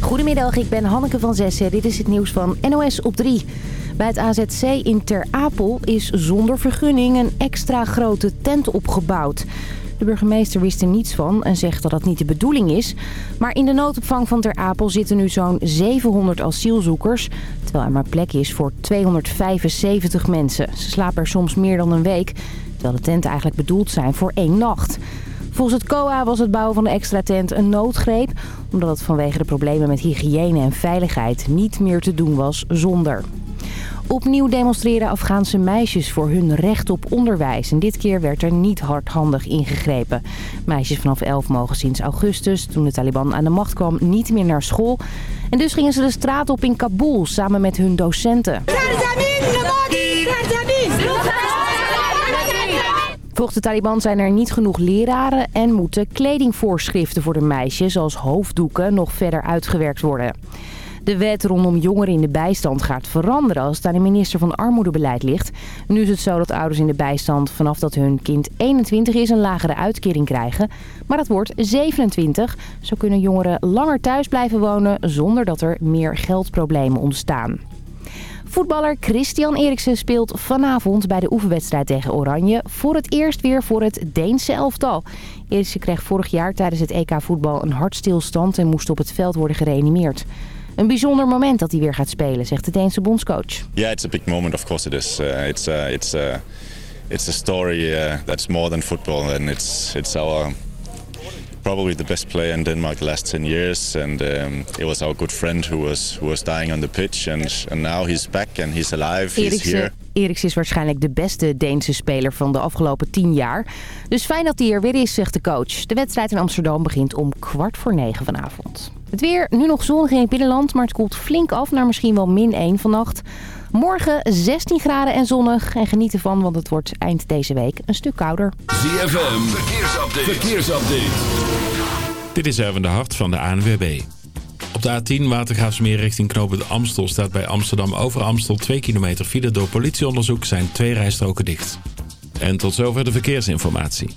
Goedemiddag, ik ben Hanneke van Zessen. Dit is het nieuws van NOS op 3. Bij het AZC in Ter Apel is zonder vergunning een extra grote tent opgebouwd. De burgemeester wist er niets van en zegt dat dat niet de bedoeling is. Maar in de noodopvang van Ter Apel zitten nu zo'n 700 asielzoekers... terwijl er maar plek is voor 275 mensen. Ze slapen er soms meer dan een week... terwijl de tenten eigenlijk bedoeld zijn voor één nacht. Volgens het COA was het bouwen van de extra tent een noodgreep... omdat het vanwege de problemen met hygiëne en veiligheid niet meer te doen was zonder. Opnieuw demonstreren Afghaanse meisjes voor hun recht op onderwijs. En dit keer werd er niet hardhandig ingegrepen. Meisjes vanaf 11 mogen sinds augustus, toen de Taliban aan de macht kwam, niet meer naar school. En dus gingen ze de straat op in Kabul samen met hun docenten. Volgens de Taliban zijn er niet genoeg leraren en moeten kledingvoorschriften voor de meisjes, zoals hoofddoeken, nog verder uitgewerkt worden. De wet rondom jongeren in de bijstand gaat veranderen als het aan de minister van Armoedebeleid ligt. Nu is het zo dat ouders in de bijstand vanaf dat hun kind 21 is een lagere uitkering krijgen. Maar dat wordt 27. Zo kunnen jongeren langer thuis blijven wonen zonder dat er meer geldproblemen ontstaan. Voetballer Christian Eriksen speelt vanavond bij de oefenwedstrijd tegen Oranje... voor het eerst weer voor het Deense elftal. Eriksen kreeg vorig jaar tijdens het EK voetbal een hartstilstand... en moest op het veld worden gereanimeerd. Een bijzonder moment dat hij weer gaat spelen, zegt de Deense bondscoach. Yeah, it's a big moment. Of course it is. Uh, it's uh, it's uh, it's a story uh, that's more than football, and it's it's our probably the best player in Denmark the last 10 years and um, it was our good friend who was who was dying on the pitch and, and now he's back and he's alive he's here Eriksen is waarschijnlijk de beste Deense speler van de afgelopen 10 jaar. Dus fijn dat hij er weer is, zegt de coach. De wedstrijd in Amsterdam begint om kwart voor negen vanavond. Het weer, nu nog zonnig in het binnenland, maar het koelt flink af naar misschien wel min 1 vannacht. Morgen 16 graden en zonnig en geniet ervan, want het wordt eind deze week een stuk kouder. ZFM, verkeersupdate. verkeersupdate. Dit is Erwin de Hart van de ANWB. Op de A10 Watergraafsmeer richting knooppunt Amstel staat bij Amsterdam over Amstel 2 kilometer file. Door politieonderzoek zijn twee rijstroken dicht. En tot zover de verkeersinformatie.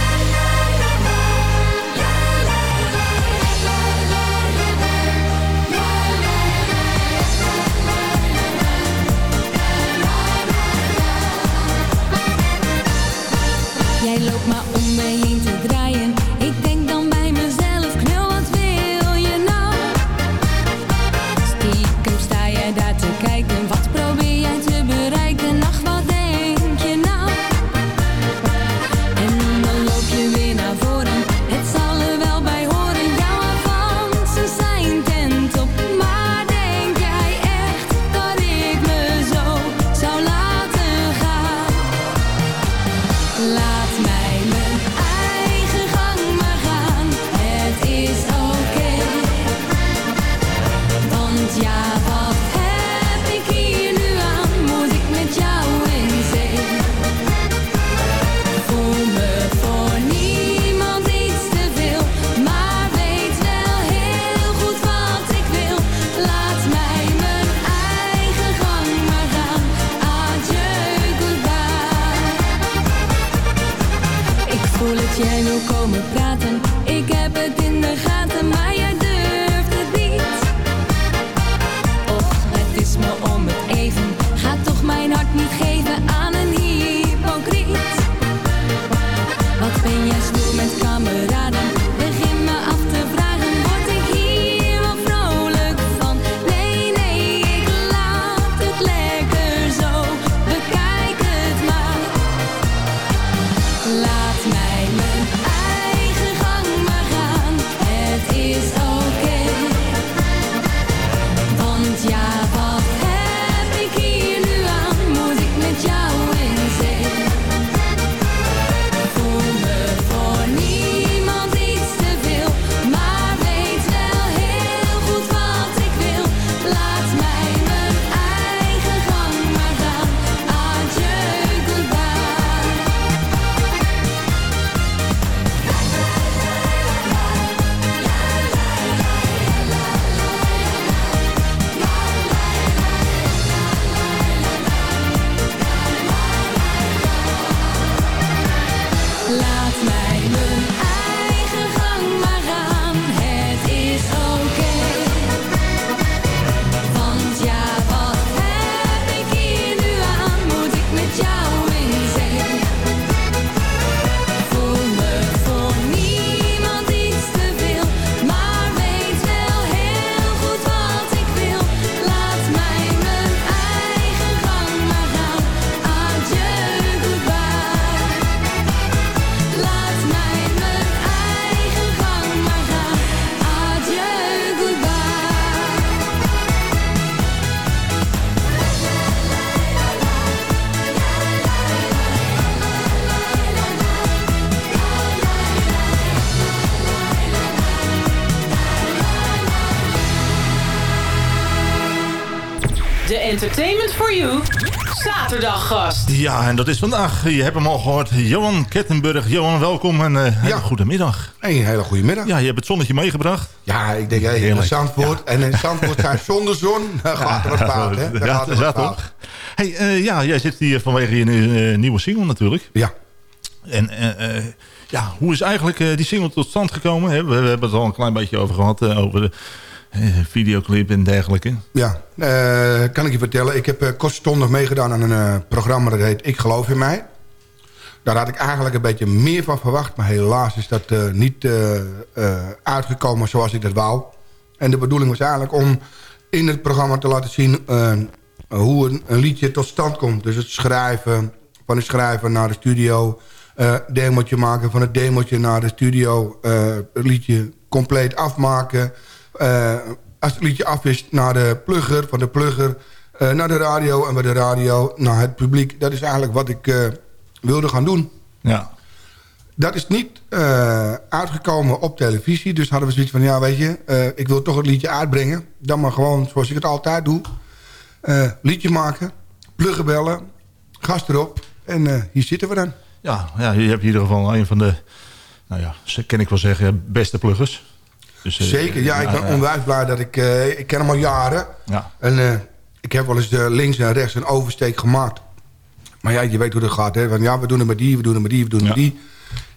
Ja, en dat is vandaag. Je hebt hem al gehoord. Johan Kettenburg. Johan, welkom en uh, Ja. goede middag. Hey, een hele goede middag. Ja, je hebt het zonnetje meegebracht. Ja, ik denk, hey, in. Zandvoort. En in Zandvoort zijn zonder zon. Dan gaat er wat fout, hè? Ja, gaat er wat fout. toch? Hey, eh, ja, jij zit hier vanwege je eh, nieuwe single natuurlijk. Ja. En eh, eh, ja, hoe is eigenlijk eh, die single tot stand gekomen? We, we hebben het al een klein beetje over gehad. eh, over de eh, videoclip en dergelijke. Ja, eh, kan ik je vertellen. Ik heb uh, kortstondig meegedaan aan een eh, programma dat heet Ik Geloof in Mij. Daar had ik eigenlijk een beetje meer van verwacht. Maar helaas is dat eh, niet eh, eh, uitgekomen zoals ik dat wou. En de bedoeling was eigenlijk om in het programma te laten zien... eh, hoe een, een liedje tot stand komt. Dus het schrijven, van het schrijven naar de studio... eh demotje maken, van het demotje naar de studio... eh, het liedje compleet afmaken... Eh, als het liedje af is naar de plugger, van de plugger eh, naar de radio... en bij de radio naar het publiek. Dat is eigenlijk wat ik eh, wilde gaan doen. Ja. Dat is niet uitgekomen op televisie. Dus hadden we zoiets van, ja weet je... ik wil toch het liedje uitbrengen. Dan maar gewoon zoals ik het altijd doe. Liedje maken, pluggen bellen, gast erop. En hier zitten we dan. Ja, ja, je hebt in ieder geval een van de, nou ja, kan ik wel zeggen, beste pluggers. Dus, eh, Zeker, ja, ik ben onwijs blij dat ik... eh, ik ken hem al jaren. Ja. En eh, ik heb wel eens eh, links en rechts een oversteek gemaakt. Maar ja, je weet hoe dat gaat. Hè? Van, ja, we doen het met die, we doen het met die, we doen het Ja. met die.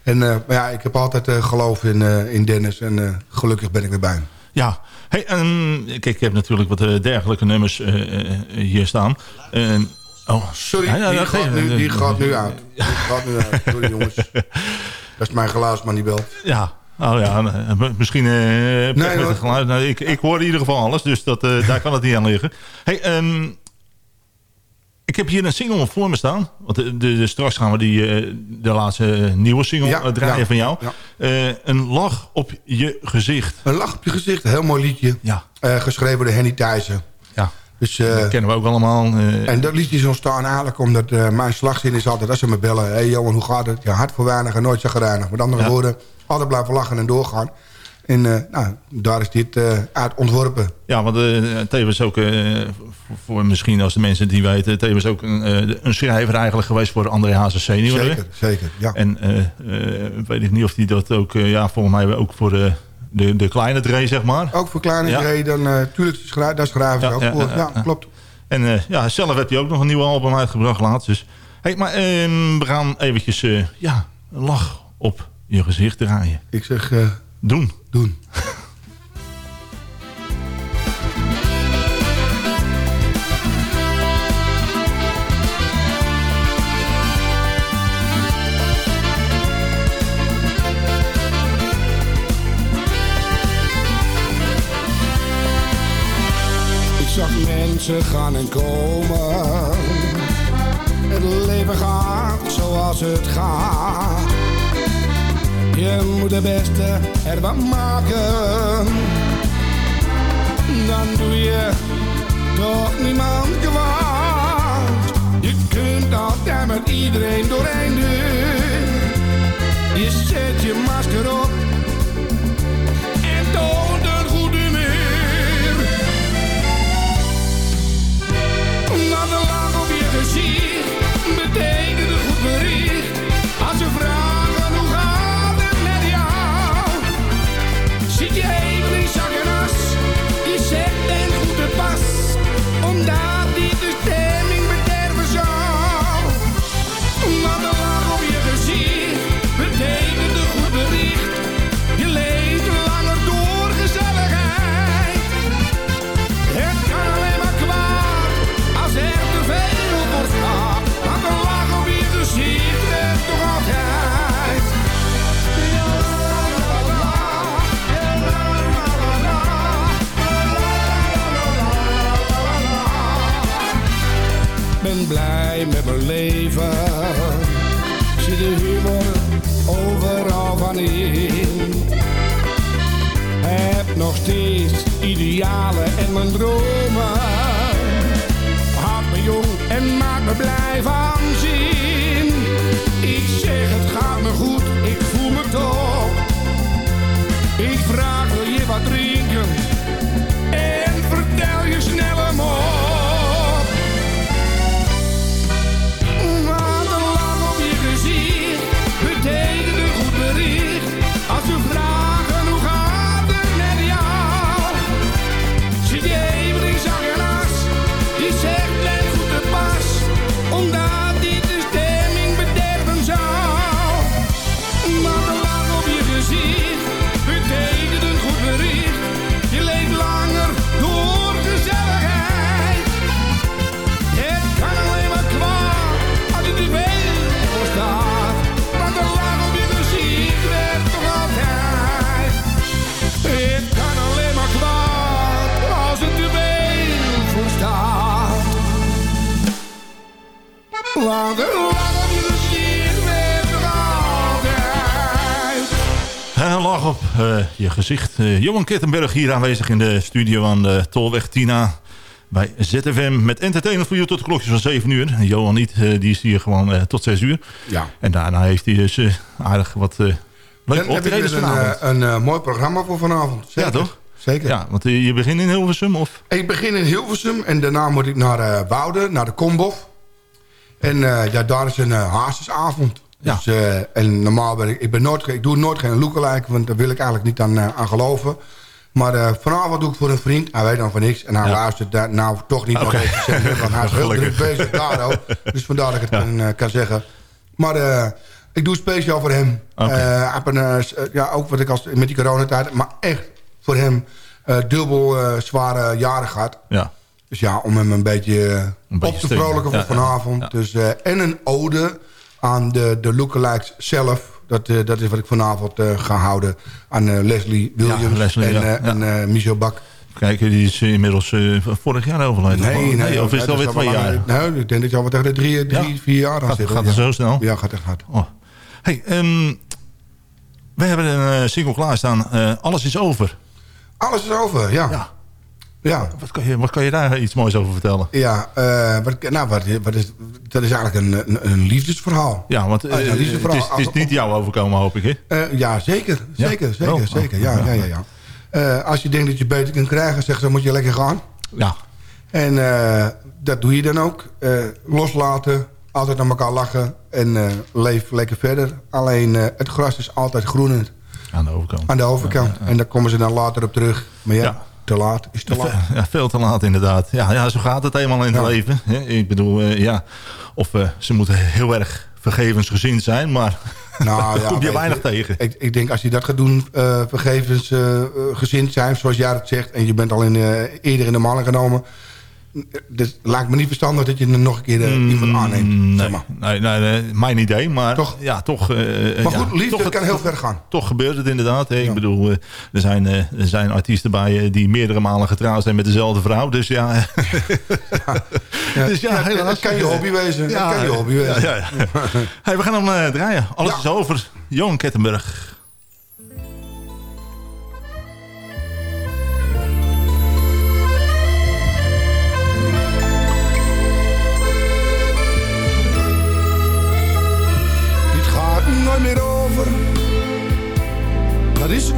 En maar ja, ik heb altijd geloof in, in Dennis. En gelukkig ben ik erbij. hem. Ja, hey, en, kijk, ik heb natuurlijk wat dergelijke nummers hier staan. En, oh, Sorry, Ja, ja, die, gaat nu, die gaat nu uit. Die gaat nu uit. Sorry jongens. Dat is mijn die belt. Ja, oh ja, eh, misschien eh met hoor. het geluid. Nou, ik, ik hoor in ieder geval alles, dus dat, eh, daar kan het niet aan liggen. Hey, ehm, ik heb hier een single voor me staan. Want de, de, de- straks gaan we die, eh, de laatste eh, nieuwe single Ja, eh, draaien ja, van jou. ja. Eh, een lach op je gezicht. Een lach op je gezicht, heel mooi liedje. Ja, Eh, geschreven door Henny Thijssen. ja. Dus, eh, dat kennen we ook allemaal. eh, en dat liedje is ontstaan eigenlijk omdat eh, mijn slagzin is altijd... als ze me bellen, hé hey, Johan, hoe gaat het? Ja, hard voor weinig en nooit zagrijnig. Met andere Ja. woorden, altijd blijven lachen en doorgaan. En eh, nou, daar is dit eh, uit ontworpen. Ja, want eh tevens ook, voor, misschien als de mensen niet weten... tevens ook een, een schrijver eigenlijk geweest voor André Hazes senior. hè? Zeker, zeker, ja. En weet ik niet of hij dat ook... ja, volgens mij ook voor de, de, de kleine Dre, zeg maar. Ook voor kleine Ja. reden, eh tuurlijk, daar schrijven ze Ja, ook ja, voor. ja, klopt. En ja, zelf heeft hij ook nog een nieuwe album uitgebracht laatst. Dus. Hey, maar ehm, we gaan eventjes ja, een lach op je gezicht draaien. Ik zeg, eh, Doen. doen. Ik zag mensen gaan en komen. Het leven gaat zoals het gaat. Je moet het beste ervan maken. Dan doe je toch niemand kwaad. Je kunt altijd met iedereen doorheen deur. Je zet je masker op met mijn leven. Zie de humor overal van in. Heb nog steeds idealen en mijn dromen. Gezicht. Uh, Johan Kittenberg hier aanwezig in de studio aan de Tolweg Tina. Bij ZFM met entertainment voor je tot de klokjes van 7 uur. Johan niet, uh, die is hier gewoon uh, tot 6 uur. Ja. En daarna heeft hij dus aardig wat leuke optredens een, vanavond. een, een mooi programma voor vanavond. Zeker. Ja, toch? Zeker. Ja, want je begint in Hilversum? Of? Ik begin in Hilversum en daarna moet ik naar Wouden, naar de Kombof. En ja, daar is een uh, Ja. Dus, en normaal ben ik, ik, ben nooit, ik doe nooit geen lookalike, want daar wil ik eigenlijk niet aan, aan geloven. Maar vanavond doe ik voor een vriend, hij weet dan van niks. En hij Ja. luistert daar nou toch niet zeg, want hij is heel druk Gelukkig. bezig daar ook. Dus vandaar dat ik het kan, kan zeggen. Maar eh, ik doe speciaal voor hem. Eh, heeft een, eh, eh, ja, ook wat ik als met die coronatijd, maar echt voor hem eh, dubbel eh, zware jaren gehad. Ja. Dus ja, om hem een beetje, eh, beetje op te vrolijken voor ja, vanavond. Dus, eh, en een ode aan de, de lookalikes zelf. Dat, eh, dat is wat ik vanavond eh, ga houden aan eh, Leslie Williams Ja, Leslie, en, ja, ja. en Michel Bak. Kijk, die is inmiddels vorig jaar overleden. Nee, nee, Of is het alweer al twee jaar? Nou, ik denk dat je al wat tegen de drie, drie vier jaar aan zit. gaat het zo snel? Ja, gaat echt hard. Oh. Hey, ehm, we hebben een single klaarstaan. Alles is over. Alles is over, ja. Ja. Wat kan je, wat kan je daar iets moois over vertellen? ja eh, wat, nou, wat, wat is, dat is eigenlijk een, een, een liefdesverhaal. Ja, want Ah, ja, het, liefdesverhaal. is, het is niet jou overkomen, hoop ik, hè? Eh, ja, zeker. Ja? Zeker, zeker, Oh, zeker. oh, Ja, ja. ja, ja, als je denkt dat je beter kunt krijgen, zeg dan moet je lekker gaan. Ja. En dat doe je dan ook. Loslaten, altijd naar elkaar lachen en leef lekker verder. Alleen het gras is altijd groener Aan de overkant. aan de overkant. En daar komen ze dan later op terug. Maar Ja. Te laat is te laat. Ja, veel te laat inderdaad. Ja, ja zo gaat het eenmaal in het Ja. leven. Ik bedoel, eh, ja, of eh, ze moeten heel erg vergevensgezind zijn, maar Nou, daar kom je weinig tegen. Ik, ik denk als je dat gaat doen, eh vergevensgezind zijn, zoals jij het zegt... en je bent al in, eerder in de mannen genomen... Dus lijkt me niet verstandig dat je er nog een keer eh, iemand aanneemt. Mm, zeg Nee, maar. nee, nee, nee, mijn idee, maar Toch? ja, toch. eh, Maar ja, goed, liefde toch het- kan heel ver gaan. Toch gebeurt het inderdaad. Hè. Ja. Ik bedoel, eh, er, zijn, eh, er zijn artiesten bij eh, die meerdere malen getrouwd zijn met dezelfde vrouw. Dus ja, dus ja, Ja, helaas. dat kan je hobby wezen. dat kan je hobby wezen. Ja, ja, ja. Hey, we gaan hem eh, draaien. Alles Ja. is over. Johan Kettenburg.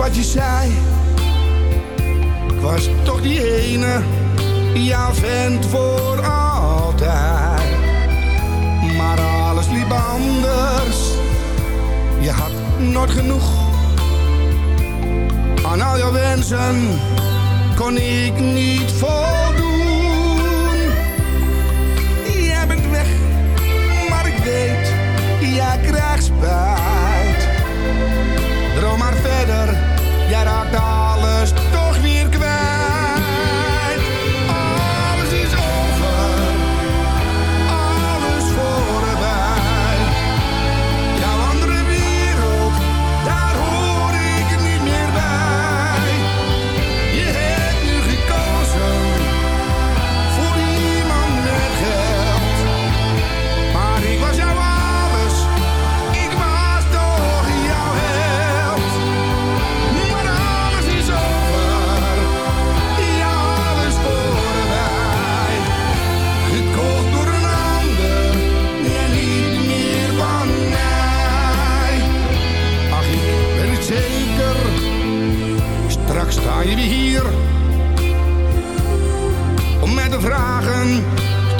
Wat je zei. Was toch die ene, jouw vent voor altijd. Maar alles liep anders. Je had nooit genoeg. Aan al jouw wensen kon ik niet voldoen. Jij bent weg, maar ik weet, jij krijgt spijt. Droom maar verder, jij raakt alles toch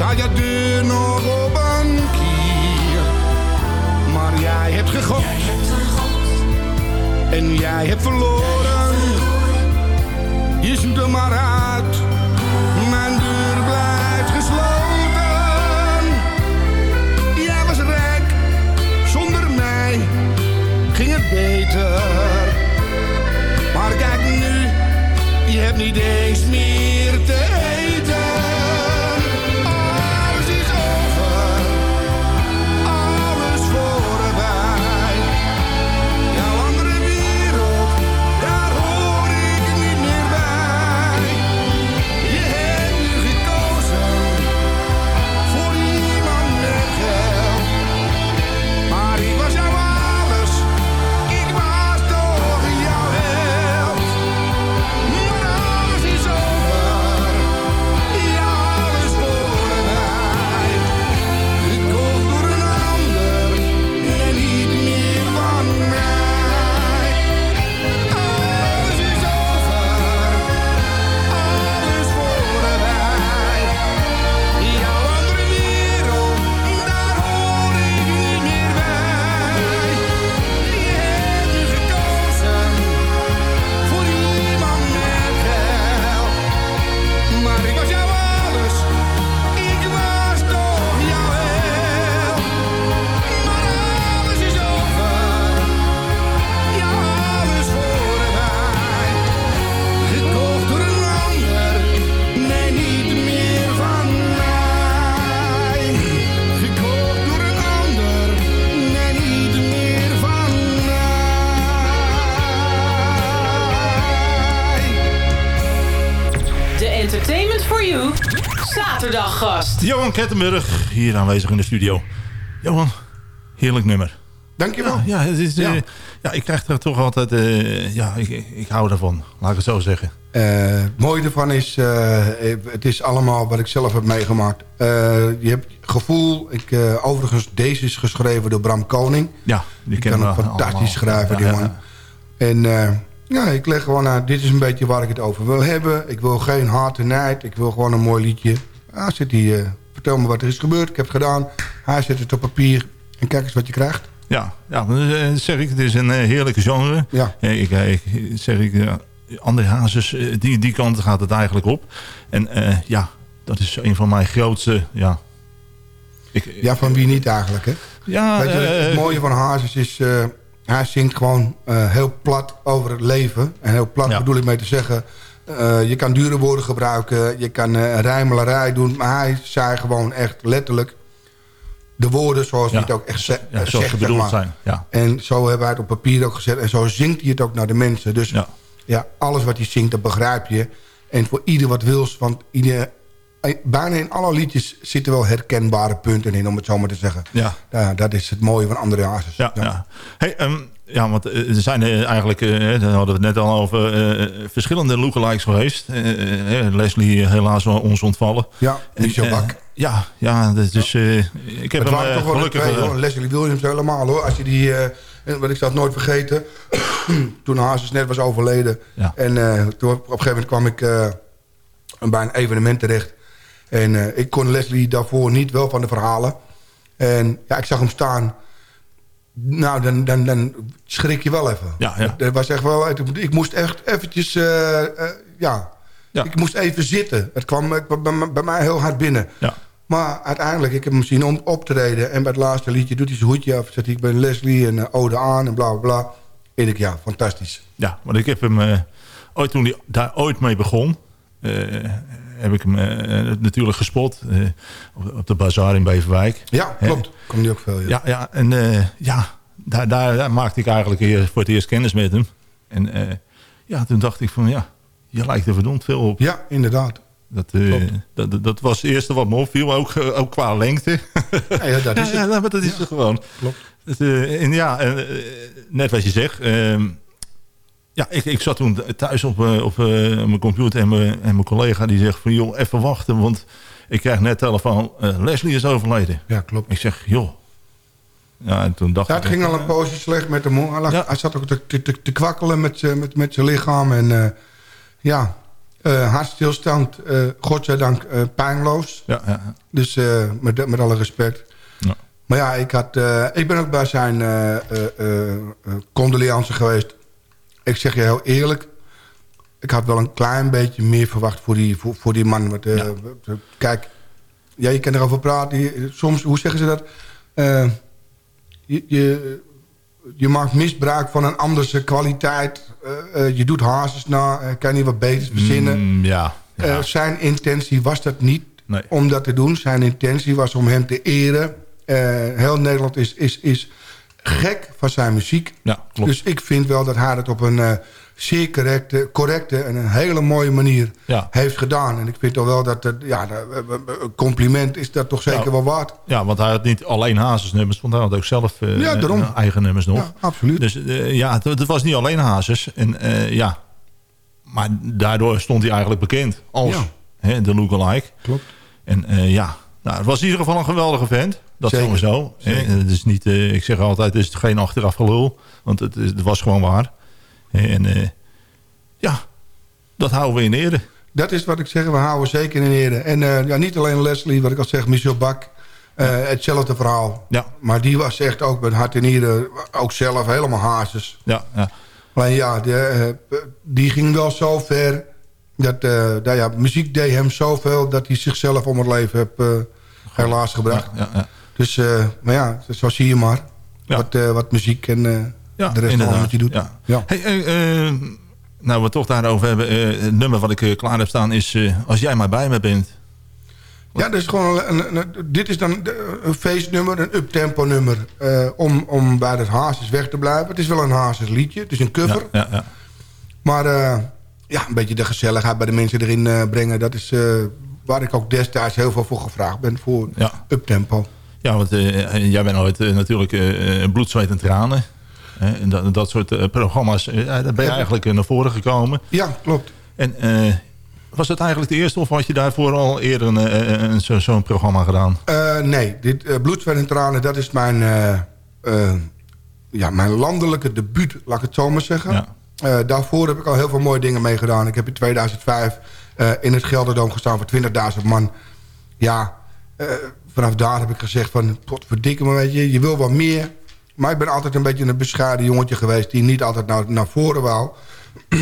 staat je deur nog op een kier? Maar jij hebt gegokt. En jij hebt verloren. Je zoekt er maar uit. Mijn deur blijft gesloten. Jij was rijk. Zonder mij ging het beter. Maar kijk nu, je hebt niet eens meer Kettenburg, hier aanwezig in de studio. Johan, heerlijk nummer. Dankjewel. Ja, ja, het is, eh, Ja. ja. ik krijg er toch altijd... eh, ja, ik, ik hou ervan. Laat ik het zo zeggen. Eh, het mooie ervan is, het is allemaal wat ik zelf heb meegemaakt. Je hebt gevoel, ik, overigens deze is geschreven door Bram Koning. Ja, die Die kan fantastisch allemaal. schrijven, Ja, die man. En ja, ik leg gewoon aan, dit is een beetje waar ik het over wil hebben. Ik wil geen hard en nijd, ik wil gewoon een mooi liedje. Ah, zit hij, eh, vertel me wat er is gebeurd, ik heb het gedaan. Hij zet het op papier en kijk eens wat je krijgt. Ja, ja eh, zeg ik, het is een eh, heerlijke genre. Ja. Eh, ik, ik zeg ik, André Hazes, die, die kant gaat het eigenlijk op. En ja, dat is een van mijn grootste, ja... Ik, Ja, van wie niet eigenlijk, hè? ja, Weet je, het mooie van Hazes is, hij zingt gewoon heel plat over het leven. En heel plat Ja. bedoel ik mee te zeggen... eh, je kan dure woorden gebruiken, je kan eh rijmelarij doen... maar hij zei gewoon echt letterlijk de woorden zoals Ja. hij het ook echt ze- ja, zegt. zoals ze bedoeld zijn. Ja, En zo hebben wij het op papier ook gezet. En zo zingt hij het ook naar de mensen. Dus ja, ja. alles wat hij zingt, dat begrijp je. En voor ieder wat wils. Want ieder, eh, bijna in alle liedjes zitten wel herkenbare punten in, om het zo maar te zeggen. Ja. Dat is het mooie van André Hazes. Ja, ja. Hey, ehm, ja, want eh, er zijn eh, eigenlijk, eh, daar hadden we het net al over, verschillende lookalikes geweest. Leslie helaas ons ontvallen. Ja, Michel Bak. ja, ja, eh, ik heb Het hem toch gelukkig... twee, hoor. Leslie Williams helemaal hoor. Als je die, wat ik zal het nooit vergeten. toen Hazes net was overleden. Ja. En toen, op een gegeven moment kwam ik bij een evenement terecht. En ik kon Leslie daarvoor niet wel van de verhalen. En ja, ik zag hem staan. Nou, dan, dan, dan schrik je wel even. Ja, ja. Dat was echt wel, ik moest echt eventjes, eh, eh, ja, Ja. ik moest even zitten. Het kwam eh, bij, bij mij heel hard binnen. ja. Maar uiteindelijk, ik heb hem zien om, optreden. En bij het laatste liedje doet hij zijn hoedje af. Zet hij, ik ben Leslie en uh, ode aan en bla bla bla. En ik, ja, fantastisch. Ja, want ik heb hem eh, ooit toen hij daar ooit mee begon, eh, heb ik hem eh, natuurlijk gespot eh, op, de bazaar in Beverwijk. Ja, klopt. Komt hij ook veel, ja. Ja, ja en eh, ja, daar, daar, daar maakte ik eigenlijk voor het eerst kennis met hem. En eh, ja, toen dacht ik van ja, je lijkt er verdomd veel op. Ja, inderdaad. Dat, eh, dat, dat- was het eerste wat me opviel, ook, eh, ook qua lengte. Ja, ja, dat is het. ja, maar dat is het gewoon. Klopt. Eh, en ja, eh, net wat je zegt. ehm, ja, ik, ik zat toen thuis op, eh, op eh, mijn computer en mijn, en mijn collega die zegt van... joh, even wachten, want ik krijg net telefoon. eh, Leslie is overleden. Ja, klopt. Ik zeg, joh. Ja, en toen dacht ik... het ging al een poosje slecht met hem. Hij, lag- Ja. hij zat ook te, te, te, kwakkelen met, met, met zijn lichaam. En ja, hartstilstand, godzijdank pijnloos. Ja, ja, Dus met, met alle respect. Ja. Maar ja, ik, had, ik ben ook bij zijn condoleance geweest. Ik zeg je heel eerlijk. Ik had wel een klein beetje meer verwacht voor die, voor, voor die man. Want, eh, Ja. Kijk, ja, je kan erover praten. Je- soms, hoe zeggen ze dat? Eh, je, je, je maakt misbruik van een andere kwaliteit. Eh, je doet hazes na. kan je niet wat beters verzinnen. Mm, ja, ja. Zijn intentie was dat niet Nee. om dat te doen. Zijn intentie was om hem te eren. Heel Nederland is, is, is gek van zijn muziek. ja, klopt. Dus ik vind wel dat hij het op een eh, zeer correcte, correcte en een hele mooie manier Ja. heeft gedaan. En ik vind toch wel dat het, ja, de- eh, een compliment is dat toch zeker Ja. wel waard. Ja, want hij had niet alleen hazesnummers, want hij had ook zelf eh, Ja, eh, eigen nummers nog. Ja, absoluut. Dus eh, ja, het, het was niet alleen hazes. En, eh, ja. Maar daardoor stond hij eigenlijk bekend als hè, de lookalike. Klopt. En eh, ja, nou, het was in ieder geval een geweldige vent. Dat Zeker. sowieso. hè. Zeker. Het is niet, eh, ik zeg altijd, het is geen achteraf gelul. Want het, het was gewoon waar. Hè, En eh, ja, dat houden we in ere. Dat is wat ik zeg, we houden zeker in ere. En eh, ja, niet alleen Leslie, wat ik al zeg, Michel Bak. eh, hetzelfde verhaal. Ja. Maar die was echt ook met hart en nieren, ook zelf helemaal hazes. Ja, ja. Alleen ja, de, eh, die ging wel zo ver. Dat, eh, nou ja, muziek deed hem zoveel dat hij zichzelf om het leven heeft eh, helaas gebracht. Dus, eh, maar ja, zo zie je maar. Wat, eh, wat muziek en eh, de rest allemaal met je doet. Ja. Hey, nou, we toch daarover hebben. het nummer wat ik klaar heb staan is... als jij maar bij me bent. Ja, dus gewoon een, dit is dan een feestnummer, een uptempo nummer. om, om bij het Hazes weg te blijven. Het is wel een Hazes liedje, het is een cover. Ja, ja, ja. Maar ja, een beetje de gezelligheid bij de mensen erin brengen. Dat is, waar ik ook destijds heel veel voor gevraagd ben voor Ja. uptempo. Ja, want eh, jij bent ooit eh, natuurlijk eh, eh, bloed, zweet en tranen. En dat, dat soort eh, programma's, eh, daar ben je eigenlijk eh, naar voren gekomen. Ja, klopt. En eh, was het eigenlijk de eerste of had je daarvoor al eerder een, eh, een, zo- zo'n programma gedaan? Eh, nee, dit uh, Bloed, Zweet en Tranen, dat is mijn, eh, eh, ja, mijn landelijke debuut, laat ik het zo maar zeggen. Ja. Eh, daarvoor heb ik al heel veel mooie dingen meegedaan. Ik heb in 2005 eh, in het Gelderdoom gestaan voor 20.000 man. Ja, eh, vanaf daar heb ik gezegd van, potverdikke me, weet je, je wil wat meer. Maar ik ben altijd een beetje een bescheiden jongetje geweest... die niet altijd naar, naar voren wou.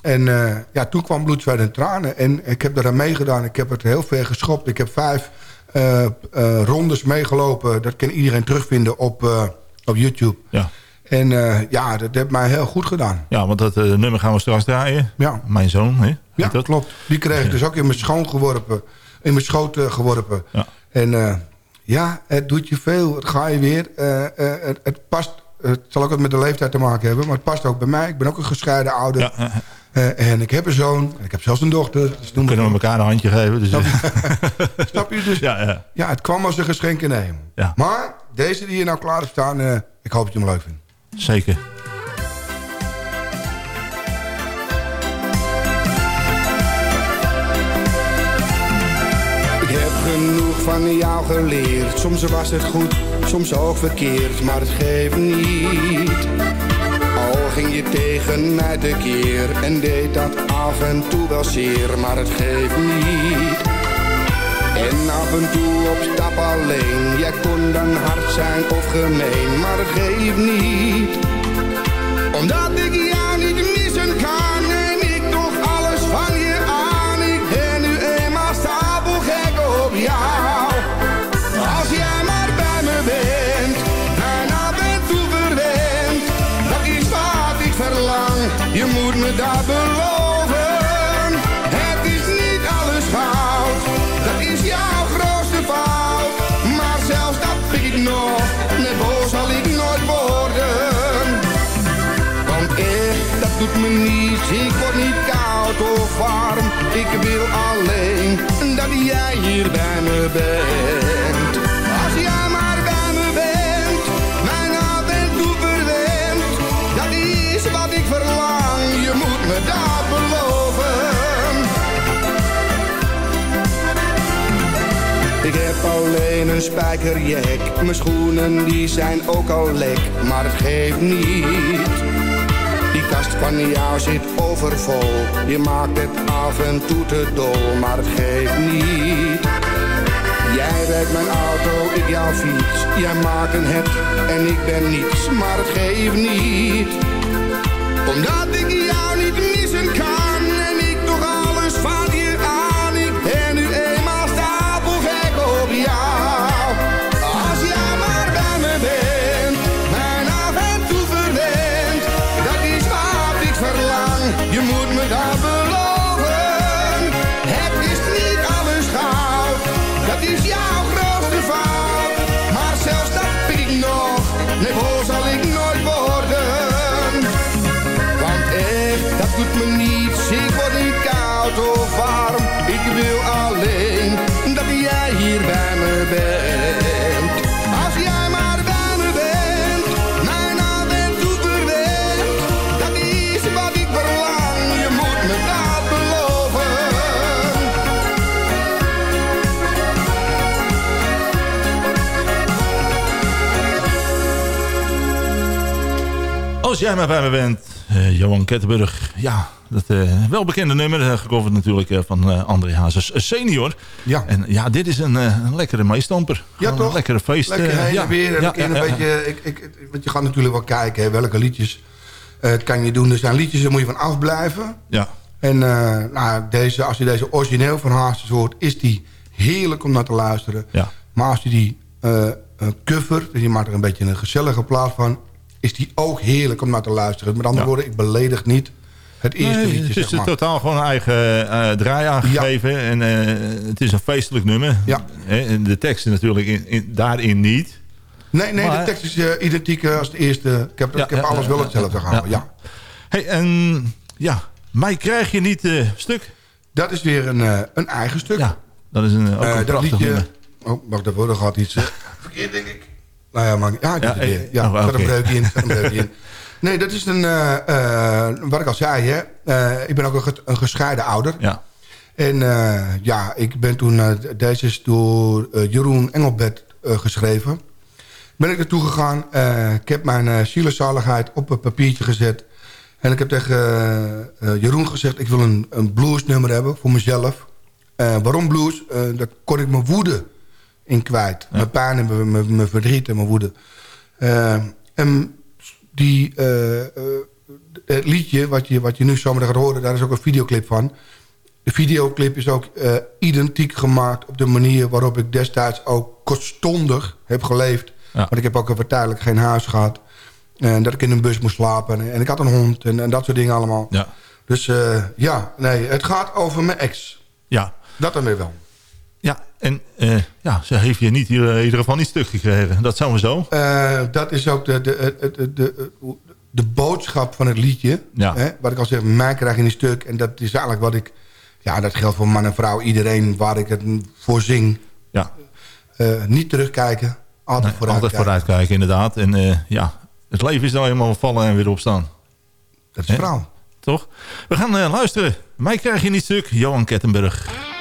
en eh, ja, toen kwam bloed, zweet en tranen. En ik heb daaraan meegedaan. Ik heb het heel ver geschopt. Ik heb vijf rondes meegelopen. Dat kan iedereen terugvinden op, op YouTube. Ja. En eh, ja, dat heeft mij heel goed gedaan. Ja, want dat eh, nummer gaan we straks draaien. Ja. Mijn zoon, hè? Ja, dat? klopt. Die kreeg ik dus ook in mijn schoon geworpen. In mijn schoot eh, geworpen. Ja. En ja, het doet je veel. Het ga je weer. Het, het past. Het zal ook wat met de leeftijd te maken hebben. Maar het past ook bij mij. Ik ben ook een gescheiden ouder. Ja, en ik heb een zoon. En ik heb zelfs een dochter. Dus noem kunnen we elkaar een handje geven. Dus. Snap je? Dus ja, ja. ja, het kwam als een geschenk in. Ja. Maar deze die hier nou klaar staan. ik hoop dat je hem leuk vindt. Zeker. Ik heb genoeg van jou geleerd. Soms was het goed, soms ook verkeerd, maar het geeft niet. Al ging je tegen mij tekeer en deed dat af en toe wel zeer, maar het geeft niet. En af en toe op stap alleen, jij kon dan hard zijn of gemeen, maar het geeft niet. Omdat ik alleen een spijkerjack. Mijn schoenen die zijn ook al lek, maar het geeft niet. Die kast van jou zit overvol. Je maakt het af en toe te dol, maar het geeft niet. Jij rijdt mijn auto, ik jouw fiets. Jij maakt een het en ik ben niets, maar het geeft niet. Omdat Als jij maar bij me bent, eh, Johan Kettenburg. Ja, dat eh, welbekende nummer. Uh, gecoverd natuurlijk van André Hazes senior. Ja. En ja, dit is een, een lekkere meestamper. Ja, toch? Een lekkere feest. Lekker heen ja. weer. En Ja, een ja, beetje, ik, ik, want je gaat natuurlijk wel kijken hè, welke liedjes kan je doen. Er zijn liedjes, daar moet je van afblijven. Ja. En nou, deze, als je deze origineel van Hazes hoort... is die heerlijk om naar te luisteren. Ja. Maar als je die cover, dus je maakt er een beetje een gezellige plaat van... is die ook heerlijk om naar te luisteren. Met andere Ja. woorden, ik beledig niet het eerste Nee, liedje, het is zeg maar. totaal gewoon een eigen eh, draai aangegeven. En eh, het is een feestelijk nummer. Ja. En de teksten natuurlijk in, in- daarin niet. Nee, nee Maar- de tekst is eh, identiek als de eerste. Ik heb, Ja, ik heb alles wel hetzelfde ja, gehouden, ja. Hey, en ja, mij krijg je niet stuk. Dat is weer een, een eigen stuk. Ja, Dat is een, ook een dat prachtig liedje... nummer. Oh, wacht er gaat iets... verkeerd, denk ik. Nou ja, maar... Ja, ik Ja, eh, ja, oh, er zat een breukje in. zat een breukje in. Nee, dat is een... eh, eh, wat ik al zei, hè. Eh, ik ben ook een, ge- een gescheiden ouder. Ja. En ja, ik ben toen... deze is door Jeroen Engelbert geschreven. Ben ik naartoe gegaan. ik heb mijn uh, zielezaligheid op een papiertje gezet. En ik heb tegen Jeroen gezegd... ik wil een, een bluesnummer hebben voor mezelf. Waarom blues? Daar kon ik mijn woede in kwijt. Mijn pijn en mijn, verdriet en mijn woede. Eh, en die, eh, eh, het liedje wat je, wat je nu zometeen gaat horen... daar is ook een videoclip van. De videoclip is ook identiek gemaakt... op de manier waarop ik destijds ook kortstondig heb geleefd. Want ik heb ook even tijdelijk geen huis gehad. En dat ik in een bus moest slapen. En, en ik had een hond en, en dat soort dingen allemaal. Ja. Dus ja, nee, het gaat over mijn ex. Ja. Dat dan weer wel. Ja, en eh, ja, ze heeft je niet in ieder geval niet stuk gekregen. Dat sowieso. Eh, dat is ook de, de, de, de, de, de boodschap van het liedje. Ja. Hè? Wat ik al zeg, mij krijg je een stuk. En dat is eigenlijk wat ik... Ja, dat geldt voor man en vrouw. Iedereen waar ik het voor zing. Ja. Eh, niet terugkijken. Altijd Nee, vooruit altijd kijken. vooruitkijken, inderdaad. En ja, het leven is nou helemaal vallen en weer opstaan. Dat is vrouw. Toch? We gaan luisteren. Mij krijg je niet stuk, Johan Kettenburg.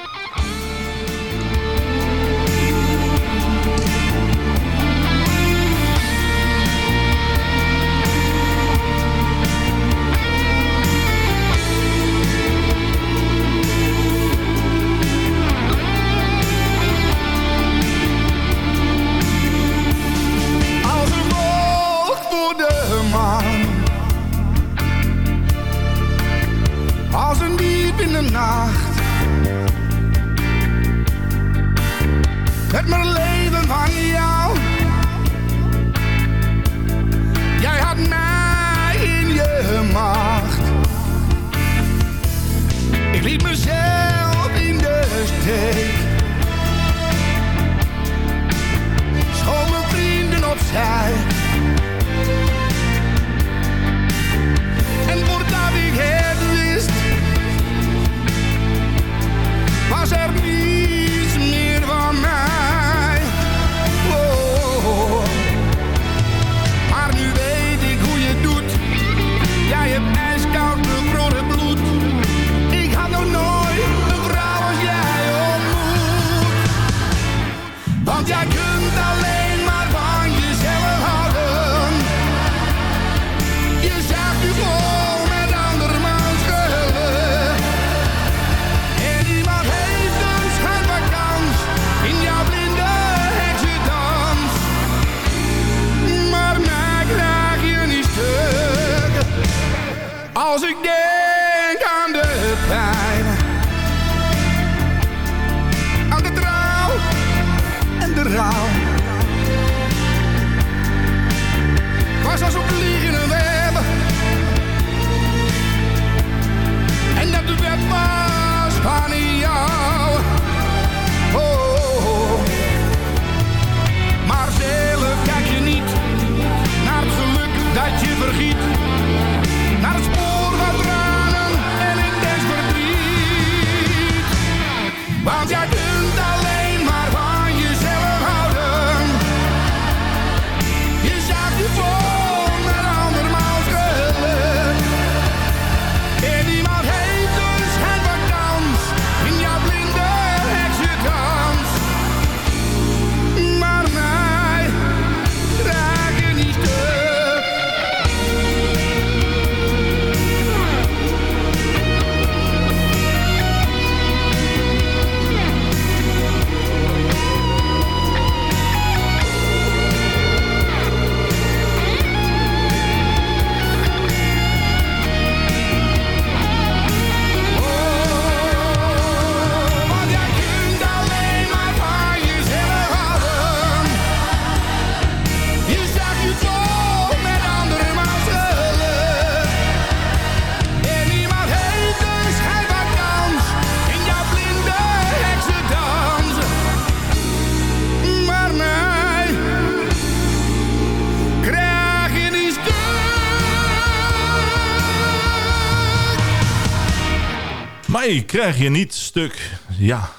Mij krijg je niet stuk. Ja.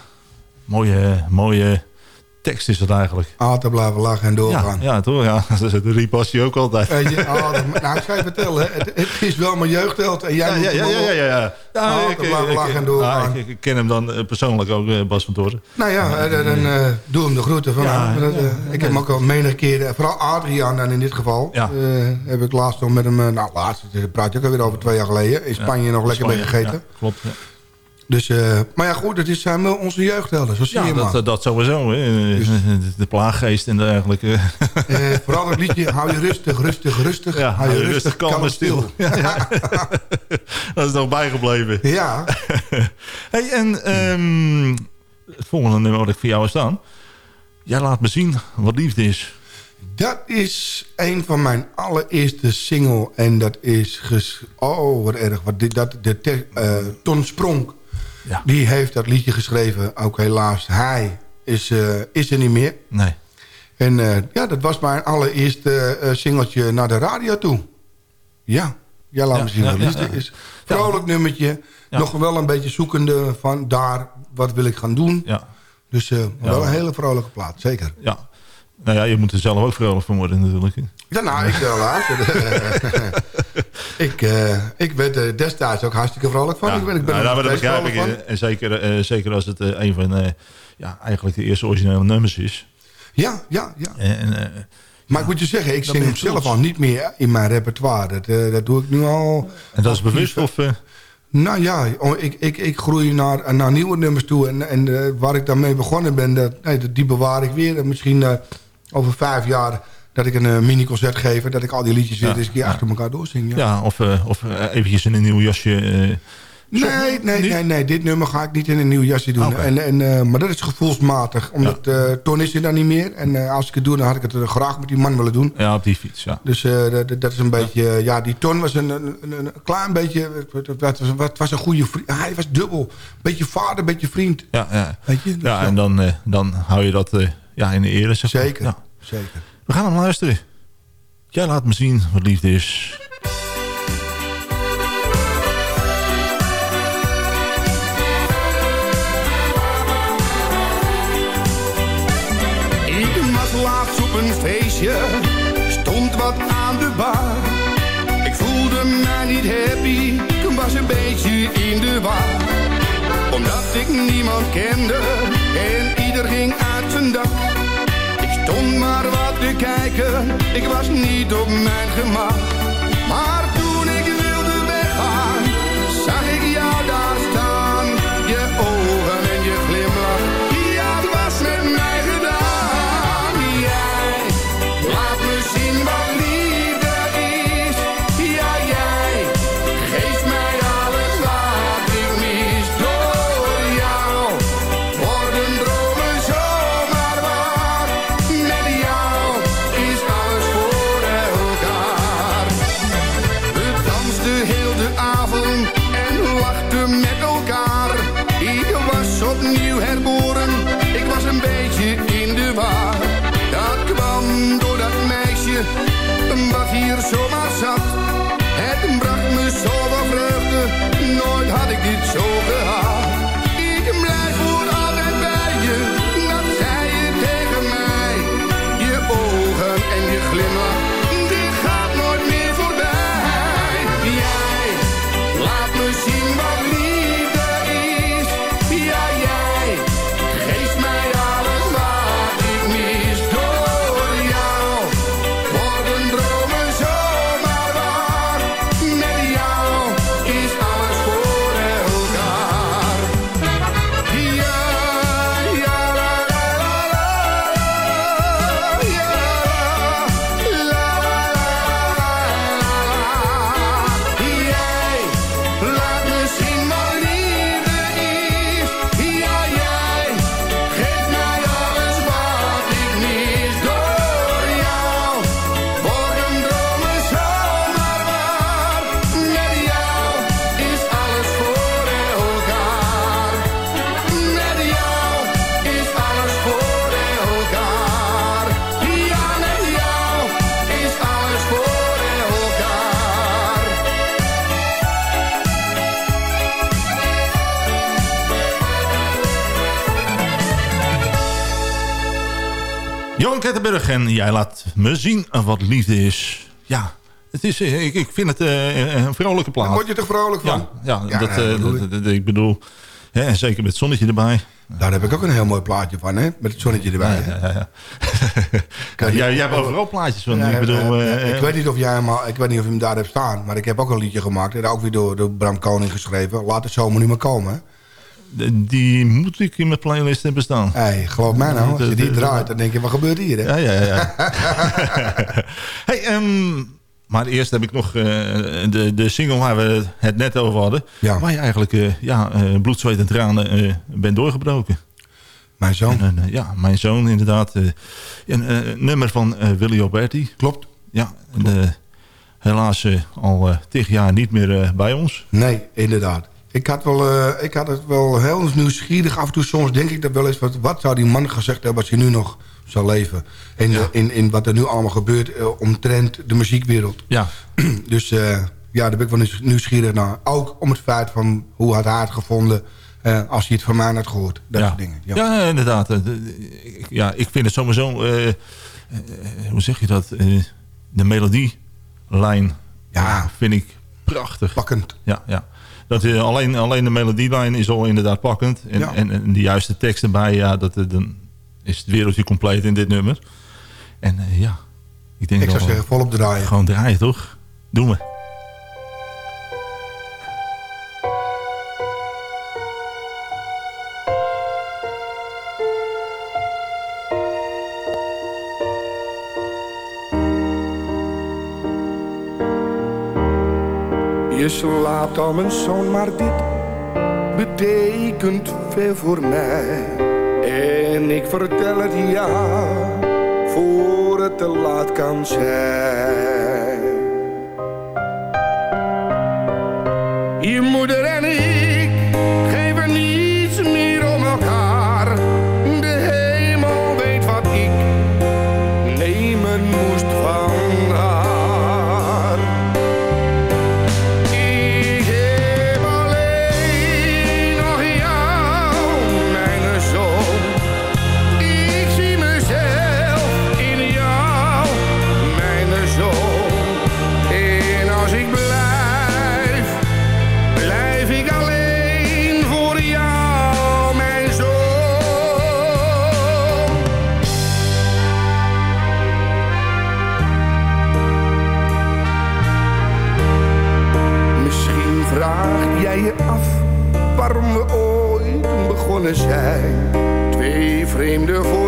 Mooie, mooie tekst is dat eigenlijk. Altijd blijven lachen en doorgaan. Ja, ja toch? Ja, dat riep Bassie ook altijd. Weet je, oh, dat- nou, ik zou je vertellen, het, het is wel mijn jeugdheld. En jij Ja, moet ja, ja, ja, ja, ja. Altijd ik- blijven ik- lachen en ik- doorgaan. ah, ik, ik ken hem dan eh, persoonlijk ook, eh, Bas van Toren. Nou ja, eh, dan eh, doe hem de groeten van Ja, hem. Dat, ja, ik heb hem ook al menig keer, eh, vooral Adriaan dan in dit geval, heb ik laatst nog met hem, nou laatst, daar praat je ook alweer over twee jaar geleden, in Spanje nog lekker mee Spanje, gegeten. ja, klopt. Dus, eh, maar ja goed, is, zijn wel onze jeugdhelden, zo zie Ja, je maar. dat, dat sowieso. Hè. Dus- De, plaaggeest en dergelijke. Eh, vooral het liedje, hou je rustig, rustig, rustig. Ja, hou je rustig, kalm en stil. Ja, ja. dat is nog bijgebleven. Ja, Hey, en ehm, het volgende nummer wat ik voor jou heb staan. Jij laat me zien wat liefde is. dat is een van mijn allereerste single. En dat is... Ges oh, wat erg. Wat dit, dat, de te- eh, Ton Spronk, Ja. die heeft dat liedje geschreven. Ook helaas, hij is, eh, is er niet meer. Nee. En eh, ja, dat was mijn allereerste eh, singeltje naar de radio toe. Ja, ja laat me zien wat ja. is. Vrolijk nummertje. Nog wel een beetje zoekende van daar, wat wil ik gaan doen. Ja. Dus wel een hele vrolijke plaat, zeker. ja. Nou ja, je moet er zelf ook vrolijk van worden natuurlijk. Ja, nou, ik wel. ik, eh, ik werd er destijds ook hartstikke vrolijk van. Ja, ik ben, ik ben nou, dat begrijp ik. En zeker, eh, zeker als het eh, een van eh, ja, eigenlijk de eerste originele nummers is. Ja, ja, ja. En, eh, Maar ik moet je zeggen, ik zing ben hem zelf al niet meer in mijn repertoire. Dat, eh, dat doe ik nu al... en dat is bewust of... eh, Nou ja, oh, ik, ik, ik groei naar, naar nieuwe nummers toe. En, en eh, waar ik daarmee begonnen ben, dat, nee, die bewaar ik weer. En misschien eh, over vijf jaar dat ik een eh, mini-concert geef... en dat ik al die liedjes weer eens een keer achter elkaar doorzing. Ja. ja, of, eh, of eh, eventjes in een nieuw jasje... Nee, nee, nee, nee, dit nummer ga ik niet in een nieuw jasje doen. En, en, maar dat is gevoelsmatig. Omdat Ton is er dan niet meer. En als ik het doe, dan had ik het graag met die man willen doen. ja, op die fiets, ja. Dus dat, is een beetje... ja, die Ton was een, een, een, een klein beetje... Het was, het was een goede vriend. Hij was dubbel. Beetje vader, beetje vriend. Ja, ja. Weet je? Dus ja en dan, dan hou je dat ja, in de ere. zeg maar. Zeker, zeker. We gaan hem luisteren. Jij laat me zien wat liefde is. Ik was laatst op een feestje, stond wat aan de bar. Ik voelde mij niet happy, ik was een beetje in de war. Omdat ik niemand kende en ieder ging uit zijn dak. Stond maar wat te kijken, ik was niet op mijn gemak. En jij laat me zien wat liefde is. Ja, het is, eh, ik, ik vind het eh, een vrolijke plaat. Daar word je toch vrolijk van? Ja, ja, Ja, dat, eh, bedoel ik. dat- ik bedoel, hè, zeker met het zonnetje erbij. Daar heb ik ook een heel mooi plaatje van, hè? Met het zonnetje erbij. Ja, ja, ja. jij, jij hebt overal plaatjes van. Ik bedoel, eh, eh, ik weet niet of jij hem, ik weet niet of je hem daar hebt staan, maar ik heb ook een liedje gemaakt. En ook weer door, door Bram Koning geschreven. Laat het zomer nu maar komen. Die moet ik in mijn playlist hebben staan. Hey, geloof mij nou, als je die draait, dan denk je, wat gebeurt hier? Hè? Ja, ja, ja. hey, ehm, maar eerst heb ik nog eh, de, de single waar we het net over hadden. Ja. Waar je eigenlijk eh, ja, eh, bloed, zweet en tranen bent doorgebroken. Mijn zoon. En, ja, mijn zoon inderdaad. een nummer van Willy Alberti. Klopt. Ja, en, helaas al tig jaar niet meer bij ons. Nee, inderdaad. Ik had, wel, eh, ik had het wel heel nieuwsgierig. Af en toe soms denk ik dat wel eens... wat, wat zou die man gezegd hebben als hij nu nog zou leven? In, in, in wat er nu allemaal gebeurt eh, omtrent de muziekwereld. Ja, Dus eh, ja, daar ben ik wel nieuws- nieuwsgierig naar. Ook om het feit van hoe had hij het gevonden... als hij het van mij had gehoord. Dat ja. soort dingen. Ja. Ja, inderdaad. Ja, ik vind het sowieso... hoe zeg je dat? De melodielijn Ja. vind ik prachtig. Pakkend. Ja, ja. Dat, eh, alleen, alleen de melodielijn is al inderdaad pakkend. En, Ja. en, en de juiste tekst erbij, ja, dat, eh, dan is het wereldje compleet in dit nummer. En eh, ja, ik denk Ik zou zeggen, volop draaien. gewoon draaien, toch? Doen we. Je slaapt al mijn zoon, maar dit betekent veel voor mij. En ik vertel het ja, voor het te laat kan zijn. Je moeder en ik we ooit begonnen zijn. Twee vreemden voor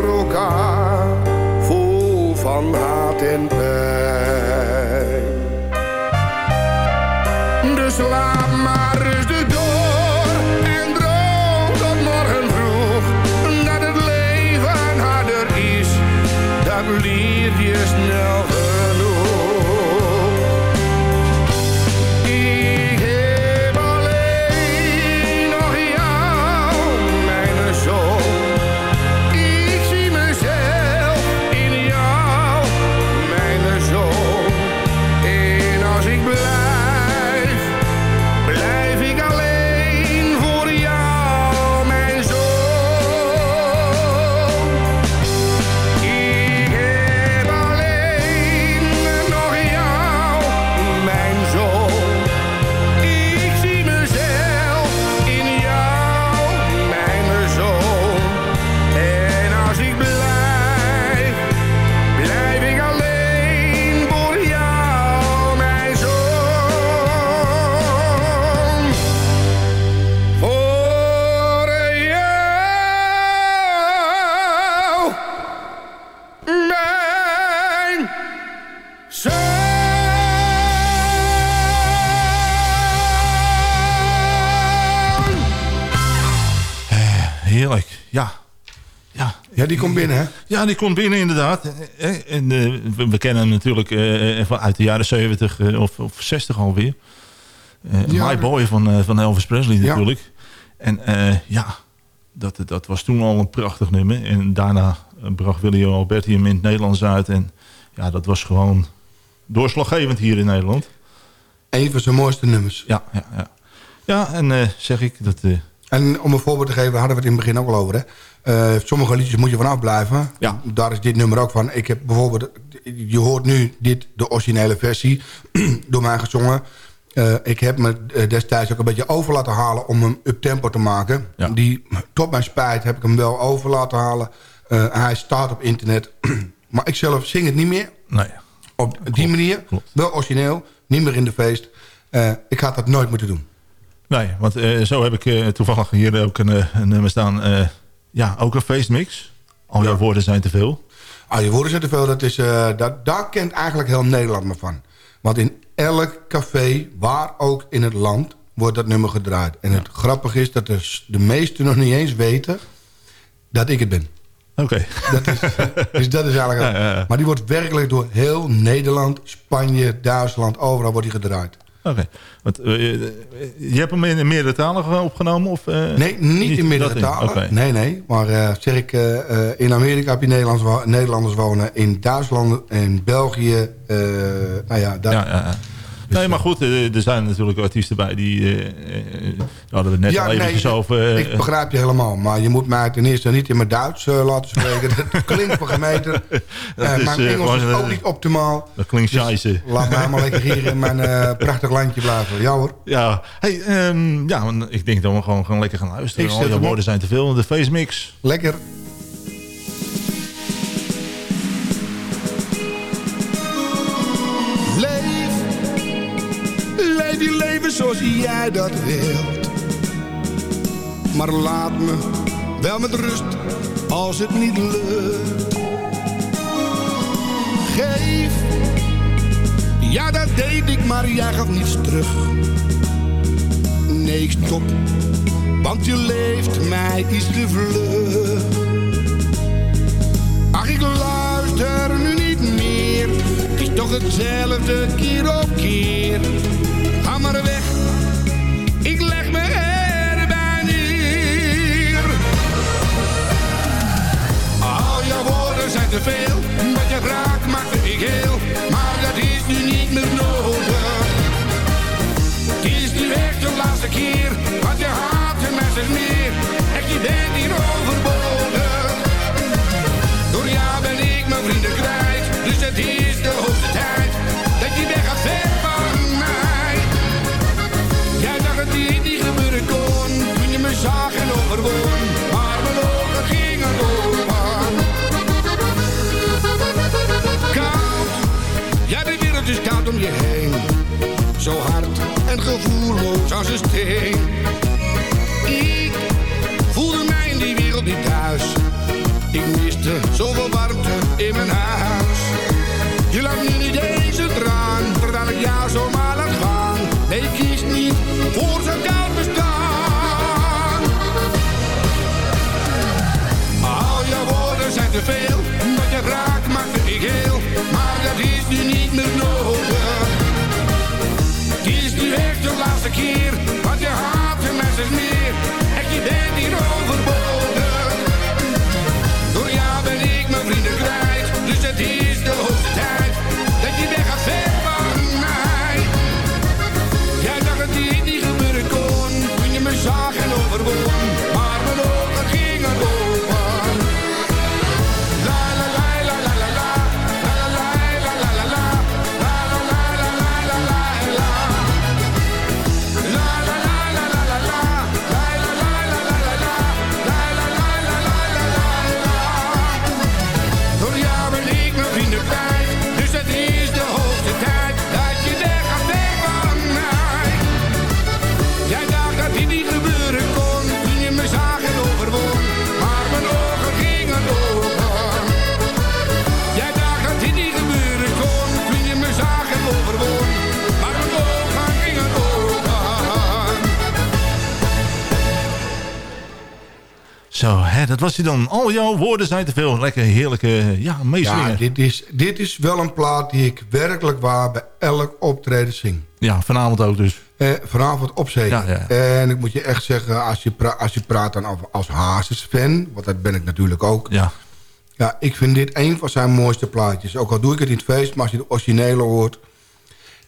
die komt binnen, hè? Ja, die komt binnen inderdaad. Eh, eh, En, eh, we, kennen hem natuurlijk van uit de jaren 70 eh, of, of 60 alweer. Ja, My Boy van, van Elvis Presley Ja. natuurlijk. En ja, dat, dat was toen al een prachtig nummer. En daarna bracht Willy Alberti hem in het Nederlands uit. En ja, dat was gewoon doorslaggevend hier in Nederland. Een van zijn mooiste nummers. Ja, ja, ja. ja en zeg ik, dat, En om een voorbeeld te geven, hadden we het in het begin ook al over. Hè? Eh, sommige liedjes moet je vanaf blijven. Ja. Daar is dit nummer ook van. Ik heb bijvoorbeeld, je hoort nu dit, de originele versie, door mij gezongen. Eh, ik heb me eh, destijds ook een beetje over laten halen om hem up-tempo te maken. Ja. Die, tot mijn spijt heb ik hem wel over laten halen. Hij staat op internet. maar ik zelf zing het niet meer. Nee. Op die manier. klopt. Wel origineel. Niet meer in de feest. Ik had dat nooit moeten doen. Nee, want eh, zo heb ik eh, toevallig hier ook een, eh, een nummer staan. ja, ook een feestmix. Al jouw woorden zijn te veel. Ah, je woorden zijn te veel. Dat is, dat, daar kent eigenlijk heel Nederland me van. Want in elk café, waar ook in het land, wordt dat nummer gedraaid. En het grappige is dat de, de meesten nog niet eens weten dat ik het ben. Oké. Dat is, dus dat is eigenlijk... Ja, ja, ja. Maar die wordt werkelijk door heel Nederland, Spanje, Duitsland, overal wordt die gedraaid. Oké. Want, eh, eh, je hebt hem in meerdere talen ge- opgenomen? Of, eh, Nee, niet in meerdere talen. Nee, nee. Maar zeg ik, in Amerika heb je Nederlands, wo- Nederlanders wonen. In Duitsland en België. nou ja, daar, Ja, ja, ja. Nee, maar goed, eh, er zijn natuurlijk artiesten bij die... daar hadden we net Ja, al eventjes nee, over. ik begrijp je helemaal. Maar je moet mij ten eerste niet in mijn Duits laten spreken. dat klinkt voor is, mijn Engels is ook niet optimaal. dat klinkt Dus scheisse. laat mij maar lekker hier in mijn prachtig landje blijven. Ja hoor. Ja, hey, ehm, ja, ik denk dat we gewoon, gewoon lekker gaan luisteren. Al je op. woorden zijn te veel. De face mix. Lekker. Leven zoals jij dat wilt. Maar laat me wel met rust als het niet lukt. Geef, ja dat deed ik, maar jij gaf niets terug. Nee, stop, want je leeft mij iets te vlug. Ach, ik luister nu niet meer. Het is toch hetzelfde keer op keer. Ga maar weg, ik leg me erbij neer. Al jouw woorden zijn te veel. Wat je raakt maakt ik heel. Maar dat is nu niet meer nodig. Het is nu echt de laatste keer. Want je haat en mij zegt meer. Echt, je bent hier overbodig. Door jou ben ik mijn vrienden kwijt. Dus het is de hoogste tijd. Dat je weg gaat dit niet gebeuren kon. Toen je me zag en overwon. Maar mijn ogen gingen open. Koud. Ja, de wereld is koud om je heen. Zo hard en gevoelloos als een steen. Ik voelde mij in die wereld niet thuis. Ik miste zoveel warmte in mijn huis. Veel, wat je raakt maakt ik heel. Maar dat is nu niet meer nodig. Het is nu echt de laatste keer, dat was hij dan. Al jouw woorden zijn te veel. Lekker heerlijke, ja, meezwingen. Ja, Ja, dit is, dit is wel een plaat die ik werkelijk waar bij elk optreden zing. vanavond ook dus. Eh, vanavond op. Ja, ja. En ik moet je echt zeggen, als je, pra als je praat dan als Hazes-fan... want dat ben ik natuurlijk ook... Ja, Ja, ik vind dit een van zijn mooiste plaatjes. Ook al doe ik het in het feest, maar als je de originele hoort...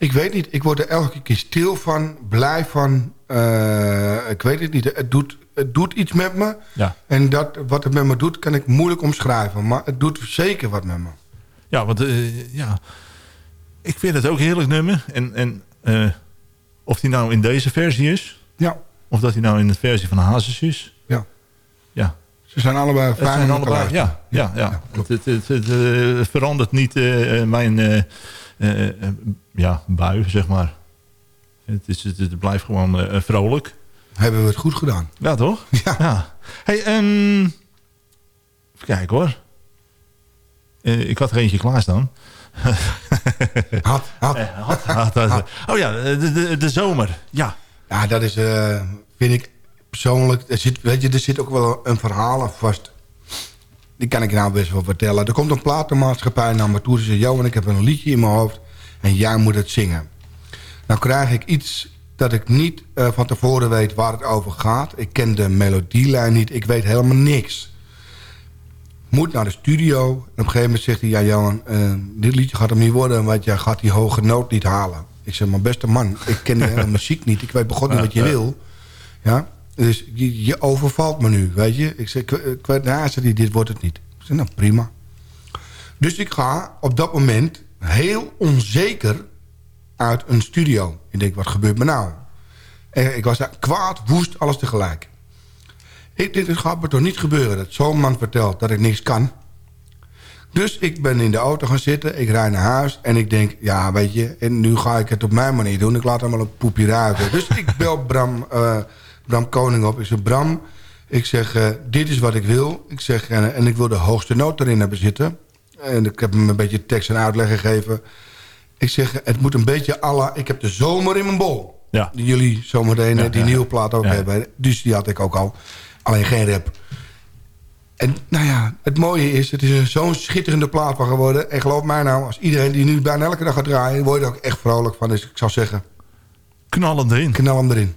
Ik weet niet, ik word er elke keer stil van, blij van. Eh, ik weet het niet, het doet, het doet iets met me. Ja. En dat, wat het met me doet, kan ik moeilijk omschrijven. Maar het doet zeker wat met me. Ja, want eh, ja, ik vind het ook een heerlijk nummer. En, en eh, of die nou in deze versie is, Ja, of dat hij nou in de versie van Hazes is. ja. Ja, Ze zijn allebei fijn zijn allebei, luisteren. ja, ja, ja. het het, het, het, verandert niet mijn ja, bui, zeg maar. Het, is, het, het blijft gewoon eh, vrolijk. Hebben we het goed gedaan. Ja, toch? Ja. Hey. Even kijken hoor. Eh, ik had er eentje klaarstaan. Had, had. Eh, had, had, had. Oh ja, de, de, de zomer. Ja. Ja, dat is, eh, vind ik persoonlijk... Er zit, weet je, er zit ook wel een verhaal vast. Die kan ik nou best wel vertellen. Er komt een platenmaatschappij naar me toe. Ze zegt, Johan, ik heb een liedje in mijn hoofd. En jij moet het zingen. Nou krijg ik iets dat ik niet eh, van tevoren weet waar het over gaat. Ik ken de melodielijn niet. Ik weet helemaal niks. Moet naar de studio. En op een gegeven moment zegt hij... Ja, Johan, eh, dit liedje gaat hem niet worden... want jij gaat die hoge noot niet halen. Ik zeg, maar beste man, ik ken de hele muziek niet. Ik weet begon niet wat je wil. Ja, dus je, overvalt me nu, weet je. Ik zeg, zei hij, dit wordt het niet. Ik zeg, nou prima. Dus ik ga op dat moment heel onzeker uit een studio. Ik denk, wat gebeurt me nou? En ik was daar kwaad, woest, alles tegelijk. Ik het gaat me toch niet gebeuren dat zo'n man vertelt dat ik niks kan. Dus ik ben in de auto gaan zitten, ik rijd naar huis... en ik denk, ja, weet je, en nu ga ik het op mijn manier doen. Ik laat wel een poepje ruiken. Dus ik bel Bram, eh, Bram Koning op. Ik zeg, Bram, ik zeg, eh, dit is wat ik wil. Ik zeg, en, en ik wil de hoogste noot erin hebben zitten. En ik heb hem een beetje tekst en uitleg gegeven. Ik zeg, het moet een beetje alla... Ik heb de zomer in mijn bol. Ja. Die jullie zometeen, Ja, die ja. nieuwe plaat ook Ja. hebben. Dus die had ik ook al. Alleen geen rap. En nou ja, het mooie is, het is zo'n schitterende plaat van geworden. En geloof mij nou, als iedereen die nu bijna elke dag gaat draaien... word je er ook echt vrolijk van. Dus ik zou zeggen, Knallend erin. knal hem erin.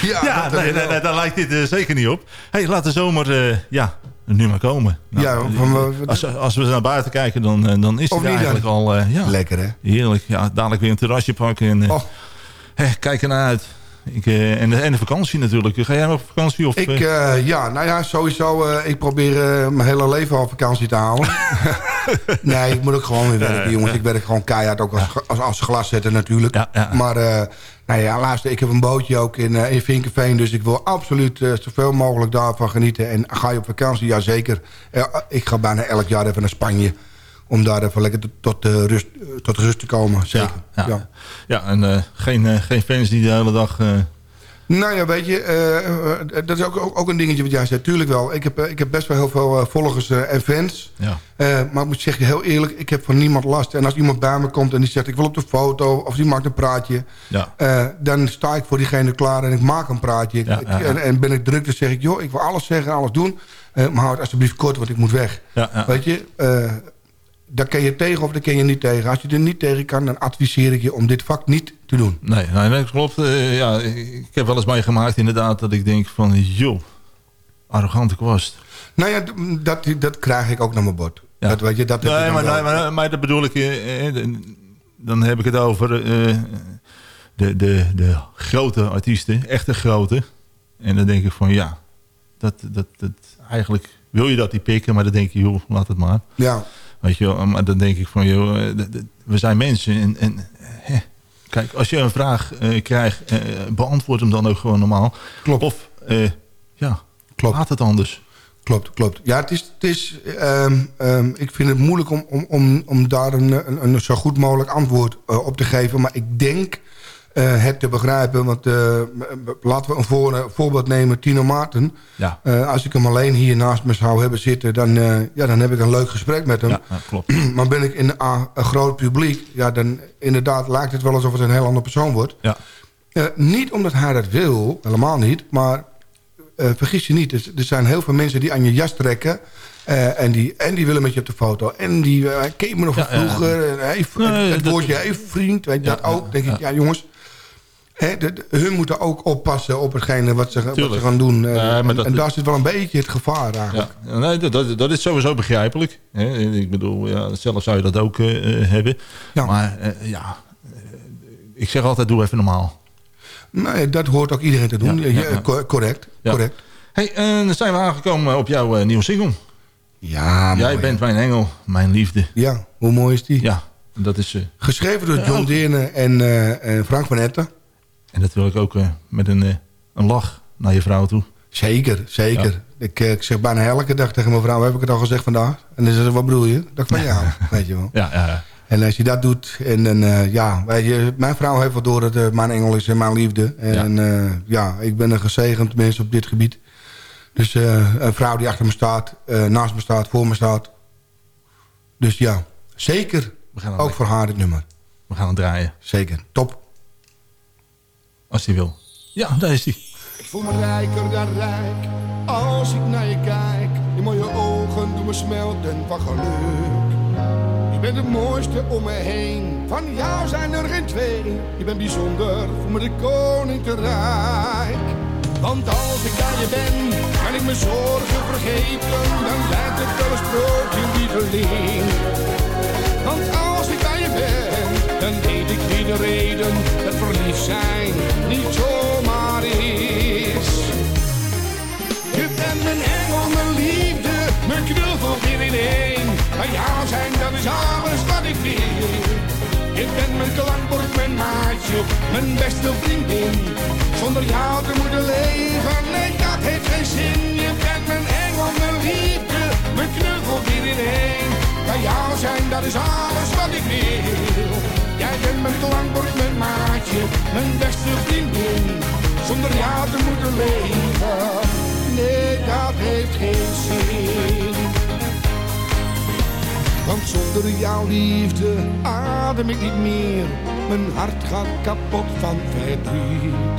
Ja, ja, dat- nee, nee, nee, daar lijkt dit eh, zeker niet op. hey, laat de zomer eh, ja, nu maar komen. Nou, Ja, van, eh, als, als we naar buiten kijken, dan, dan is het eigenlijk dan? al ja, Lekker, hè? heerlijk. Ja, dadelijk weer een terrasje pakken. En, Oh. kijk ernaar uit. Ik, en, de, en de vakantie natuurlijk. Ga jij nog op vakantie? Of, Ik, ja, nou ja, sowieso. ik probeer mijn hele leven al vakantie te houden. nee, ik moet ook gewoon weer werken, jongens. Ik werk gewoon keihard, ook als, als, als glaszetter natuurlijk. Ja, ja. Maar, nou ja, luister, ik heb een bootje ook in, eh, in Vinkenveen. Dus ik wil absoluut eh, zoveel mogelijk daarvan genieten. En ga je op vakantie? Jazeker. Uh, ik ga bijna elk jaar even naar Spanje. Om daar even lekker tot, eh, rust, eh, tot rust te komen. Zeker. ja, ja. ja, en eh, geen, eh, geen fans die de hele dag... Nou ja, weet je, eh, eh, dat is ook, ook, ook een dingetje wat jij zei. Tuurlijk wel. Ik heb, eh, ik heb best wel heel veel volgers en fans. ja. Maar ik moet zeggen, heel eerlijk, ik heb van niemand last. En als iemand bij me komt en die zegt, ik wil op de foto... of die maakt een praatje... Ja. dan sta ik voor diegene klaar en ik maak een praatje. Ja. En, en ben ik druk, dan zeg ik, joh, ik wil alles zeggen, alles doen. Maar houd het alsjeblieft kort, want ik moet weg. Ja, ja. Weet je, daar ken je tegen of daar ken je niet tegen. Als je er niet tegen kan, dan adviseer ik je om dit vak niet te doen. Nee, nee, nee, dat klopt. Eh, ja, ik heb wel eens meegemaakt inderdaad dat ik denk van... joh, arrogante kwast. Nou ja, dat, dat krijg ik ook naar mijn bord. Ja. Dat, weet je, dat Nee, dan maar, wel. nee, maar, maar dat bedoel ik... eh, eh, dan heb ik het over de, de, de grote artiesten. Echte grote. En dan denk ik van ja... Dat, dat, dat, eigenlijk wil je dat die pikken, maar dan denk je, joh, laat het maar. Ja, Weet je wel, maar dan denk ik van, joh, eh, we zijn mensen. En, en hè, kijk, als je een vraag eh, krijgt, eh, beantwoord hem dan ook gewoon normaal. Klopt. Of, eh, ja, Klopt. laat het anders. klopt, klopt. Ja, het is, het is, ehm, ehm, ik vind het moeilijk om, om, om, om daar een, een, een zo goed mogelijk antwoord op te geven. Maar ik denk eh, het te begrijpen. Want eh, laten we een voor, voorbeeld nemen, Tino Maarten. Ja, Eh, als ik hem alleen hier naast me zou hebben zitten... dan, ja, dan heb ik een leuk gesprek met hem. ja, klopt. Maar ben ik in een, een groot publiek... ja, dan inderdaad lijkt het wel alsof het een heel andere persoon wordt. Ja, niet omdat hij dat wil, helemaal niet. Maar vergis je niet, er, er zijn heel veel mensen die aan je jas trekken. en, die, en die willen met je op de foto. En die uh, ken me nog van Ja, ja. vroeger. en, hey, het, woordje hey, vriend, weet je dat ook. denk ik, ja jongens. Hè, de, de- hun moeten ook oppassen op hetgene wat ze, wat ze gaan doen. Eh, en, dat- en daar zit wel een beetje het gevaar eigenlijk. ja. Nee, dat, dat, is sowieso begrijpelijk. Ik bedoel, ja, zelf zou je dat ook eh, eh, hebben. Ja. Maar ja, ik zeg altijd, doe even normaal. Nee, dat hoort ook iedereen te doen. Ja, Ja, ja, ja. co- correct, correct. Hey, dan zijn we aangekomen op jouw nieuwe single. Ja, Jij mooi. bent mijn engel, mijn liefde. Ja, hoe mooi is die? Ja, dat is... Geschreven door John Deerne en, en Frank van Etten. En dat wil ik ook eh, met een, eh, een lach naar je vrouw toe. Zeker, zeker. Ja. Ik, eh, ik zeg bijna elke dag tegen mijn vrouw, heb ik het al gezegd vandaag? En dan zegt ze, wat bedoel je? Dat van jou, weet je wel. Ja, ja, ja. En als je dat doet, en dan, eh, ja, weet je, mijn vrouw heeft wel door dat het mijn engel is en mijn liefde. En ja, ja ik ben een gezegend mens op dit gebied. Dus een vrouw die achter me staat, naast me staat, voor me staat. Dus ja, zeker We gaan, ook ook voor haar dit nummer. we gaan het draaien, Zeker, top. Als hij wil. Ja, daar is hij. Ik voel me rijker dan rijk als ik naar je kijk. Je mooie ogen doen me smelten van geluk. Je bent het mooiste om me heen. Van jou zijn er geen twee. Je bent bijzonder, voel me de koning te rijk. Want als ik aan je ben, kan ik mijn zorgen vergeten. Dan lijkt het wel een sprookje lieveling. Want dan weet ik wie de reden het verliefd zijn niet zomaar is. Je bent mijn engel, mijn liefde, mijn knuffel weer in één. Bij jou zijn, dat is alles wat ik wil. Je bent mijn klankbord, mijn maatje, mijn beste vriendin. Zonder jou te moeten leven, nee dat heeft geen zin. Je bent mijn engel, mijn liefde, mijn knuffel weer in één. Bij jou zijn, dat is alles wat ik wil. Bent mijn klankbord, mijn maatje, mijn beste vriendin. Zonder jou te moeten leven, nee dat heeft geen zin. Want zonder jouw liefde adem ik niet meer. Mijn hart gaat kapot van verdriet.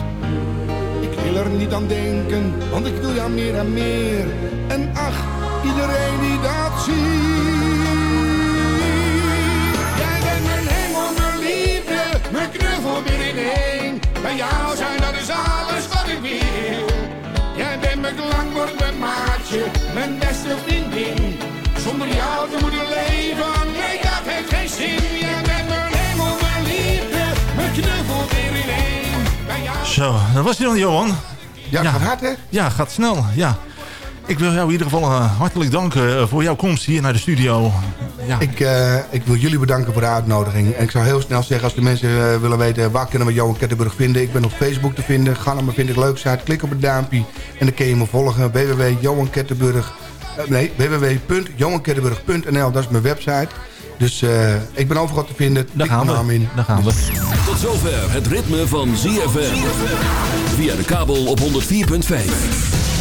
Ik wil er niet aan denken, want ik wil jou meer en meer. En ach, iedereen die dat ziet. in één. Bij jou zijn, dat is alles wat ik wil. Jij bent mijn klankbord, mijn maatje, mijn beste vriendin. Zonder jou te moeten leven, nee dat heeft geen zin. Jij bent mijn hemel, mijn liefde, mijn knuffel weer in één. Jou... Zo, dat was hij dan, Johan. Ja, ja, gaat hard, hè? Ja, gaat snel, ja. Ik wil jou in ieder geval eh, hartelijk danken eh, voor jouw komst hier naar de studio. Ja. Ik, eh, ik wil jullie bedanken voor de uitnodiging. En ik zou heel snel zeggen, als de mensen willen weten... waar kunnen we Johan Kettenburg vinden? Ik ben op Facebook te vinden. Ga naar me, vind ik leuk site. Klik op het duimpje en dan kun je me volgen. www.johankettenburg... nee, www.johankettenburg.nl. Dat is mijn website. Dus eh, ik ben overal te vinden. Daar gaan mijn we. naam in. Daar gaan we. Tot zover het ritme van ZFM. Via de kabel op 104.5.